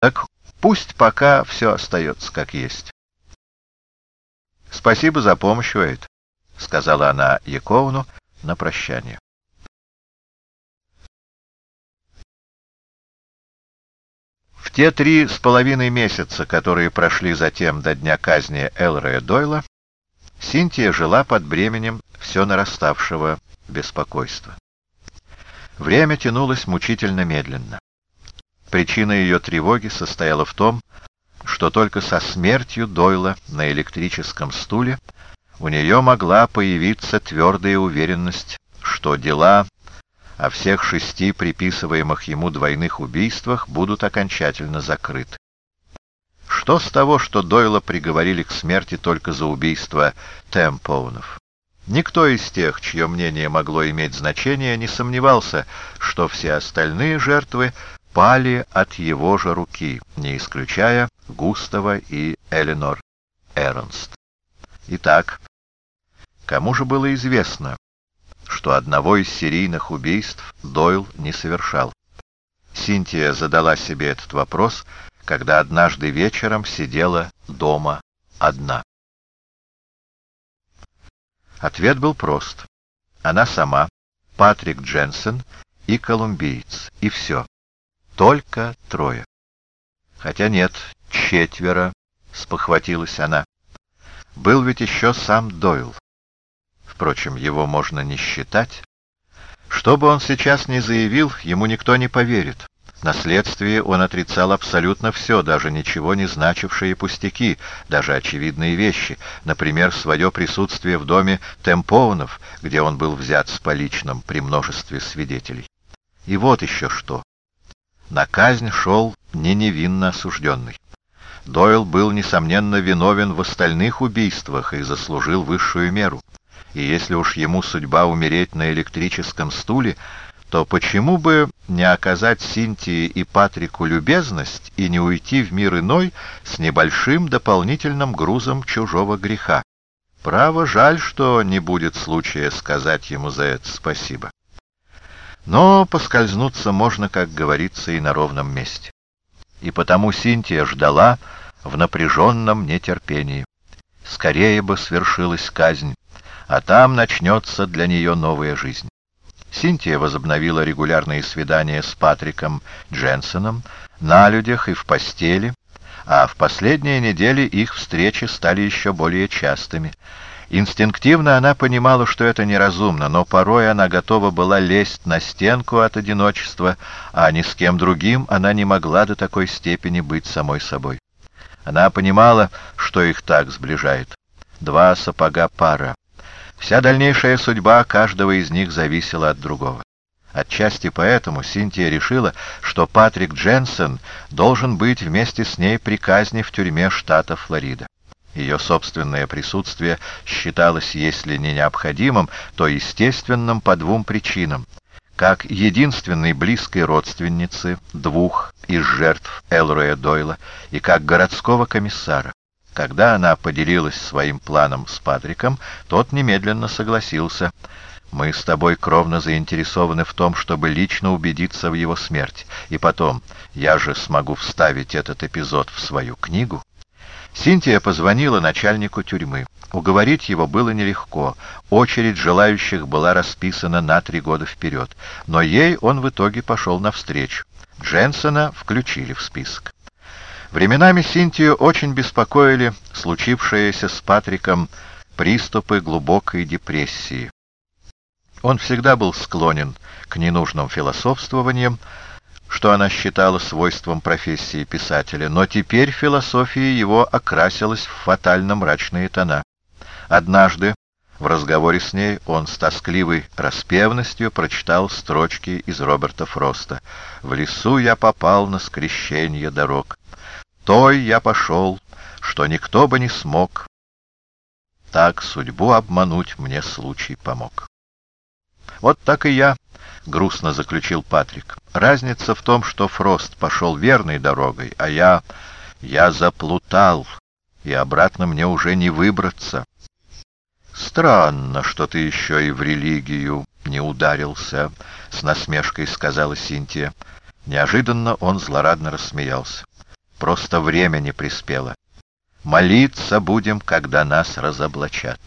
Так пусть пока все остается как есть. — Спасибо за помощь, Уэйд, — сказала она Яковну на прощание. В те три с половиной месяца, которые прошли затем до дня казни Элрея Дойла, Синтия жила под бременем все нараставшего беспокойства. Время тянулось мучительно медленно. Причина ее тревоги состояла в том, что только со смертью Дойла на электрическом стуле у нее могла появиться твердая уверенность, что дела о всех шести приписываемых ему двойных убийствах будут окончательно закрыты. Что с того, что Дойла приговорили к смерти только за убийство Темпоунов? Никто из тех, чье мнение могло иметь значение, не сомневался, что все остальные жертвы пали от его же руки, не исключая Густава и Эленор Эрнст. Итак, кому же было известно, что одного из серийных убийств Дойл не совершал. Синтия задала себе этот вопрос, когда однажды вечером сидела дома одна. Ответ был прост. Она сама, Патрик Дженсен и колумбиец, и все. Только трое. Хотя нет, четверо, спохватилась она. Был ведь еще сам Дойл впрочем, его можно не считать. Что бы он сейчас ни заявил, ему никто не поверит. На следствии он отрицал абсолютно все, даже ничего не значившие пустяки, даже очевидные вещи, например, свое присутствие в доме Темпоунов, где он был взят с поличным при множестве свидетелей. И вот еще что. На казнь шел не невинно осужденный. Дойл был, несомненно, виновен в остальных убийствах и заслужил высшую меру и если уж ему судьба умереть на электрическом стуле, то почему бы не оказать Синтии и Патрику любезность и не уйти в мир иной с небольшим дополнительным грузом чужого греха? Право, жаль, что не будет случая сказать ему за это спасибо. Но поскользнуться можно, как говорится, и на ровном месте. И потому Синтия ждала в напряженном нетерпении. Скорее бы свершилась казнь, а там начнется для нее новая жизнь. Синтия возобновила регулярные свидания с Патриком Дженсоном на людях и в постели, а в последние недели их встречи стали еще более частыми. Инстинктивно она понимала, что это неразумно, но порой она готова была лезть на стенку от одиночества, а ни с кем другим она не могла до такой степени быть самой собой. Она понимала, что их так сближает. Два сапога пара. Вся дальнейшая судьба каждого из них зависела от другого. Отчасти поэтому Синтия решила, что Патрик Дженсен должен быть вместе с ней при казни в тюрьме штата Флорида. Ее собственное присутствие считалось, если не необходимым, то естественным по двум причинам. Как единственной близкой родственницы двух из жертв Элроя Дойла и как городского комиссара. Когда она поделилась своим планом с Патриком, тот немедленно согласился. «Мы с тобой кровно заинтересованы в том, чтобы лично убедиться в его смерти. И потом, я же смогу вставить этот эпизод в свою книгу». Синтия позвонила начальнику тюрьмы. Уговорить его было нелегко. Очередь желающих была расписана на три года вперед. Но ей он в итоге пошел навстречу. Дженсона включили в список. Временами Синтию очень беспокоили случившиеся с Патриком приступы глубокой депрессии. Он всегда был склонен к ненужным философствованиям, что она считала свойством профессии писателя, но теперь философия его окрасилась в фатально мрачные тона. Однажды в разговоре с ней он с тоскливой распевностью прочитал строчки из Роберта Фроста «В лесу я попал на скрещение дорог, той я пошел, что никто бы не смог. Так судьбу обмануть мне случай помог. Вот так и я, — грустно заключил Патрик. Разница в том, что Фрост пошел верной дорогой, а я... я заплутал, и обратно мне уже не выбраться. Странно, что ты еще и в религию не ударился, — с насмешкой сказала Синтия. Неожиданно он злорадно рассмеялся. Просто время не приспело. Молиться будем, когда нас разоблачат.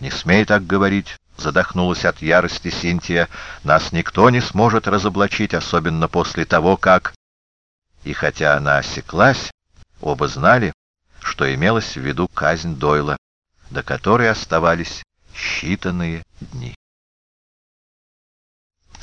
Не смей так говорить, задохнулась от ярости Синтия. Нас никто не сможет разоблачить, особенно после того, как... И хотя она осеклась, оба знали, что имелось в виду казнь Дойла, до которой оставались считанные дни.